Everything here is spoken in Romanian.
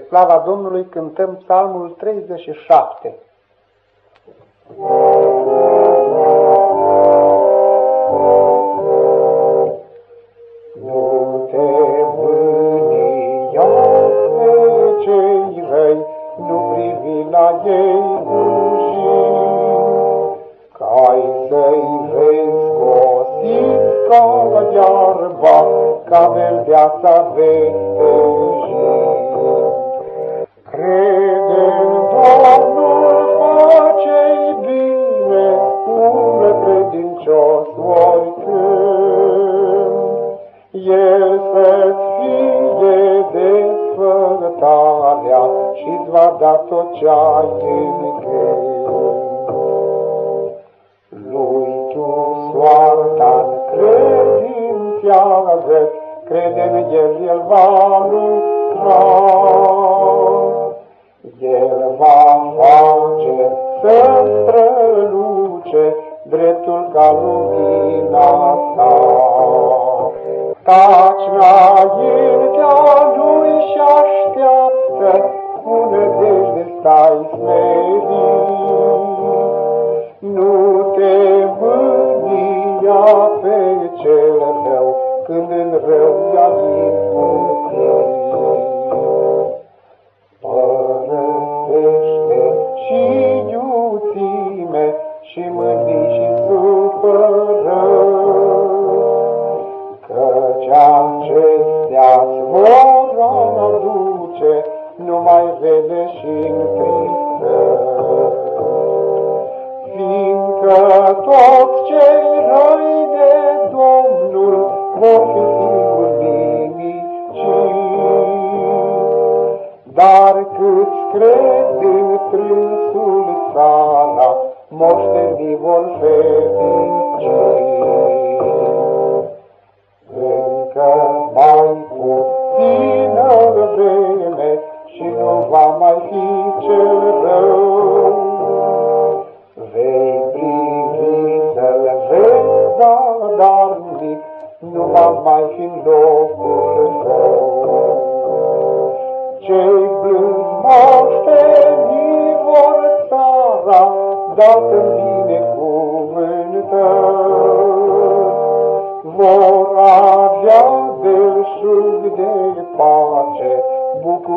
Spre slava Domnului cântăm psalmul 37. Nu te mânia pe cei răi, nu privi la ei rușini, Cai să-i vezi gosiți ca iarba, ca verdeața veste El să-ți fie desfătarea și-ți va da tot ce ai în Lui tu soarta-n credințează, crede în El, El va lucra. El va face să străluce dreptul ca lumina sa. Taci înaintea lui și așteaptă, cu nădejde stai smerit. Nu te mânia pe cel rău, când în rău i-a și mândri și supărări, acestea-ți vor aduce numai vele și tristă. Fiindcă toți cei răi de Domnul vor fi sigur nimici, dar câți cred în trânsul țara, moștenii vor fericii. va mai fi cel rău. Vei privi să-l vezi, dar nimic nu va mai fi în locul său. Cei blânzi moștenii vor țara, dată binecuvântări. Vor avea belșug de pace, bucurie și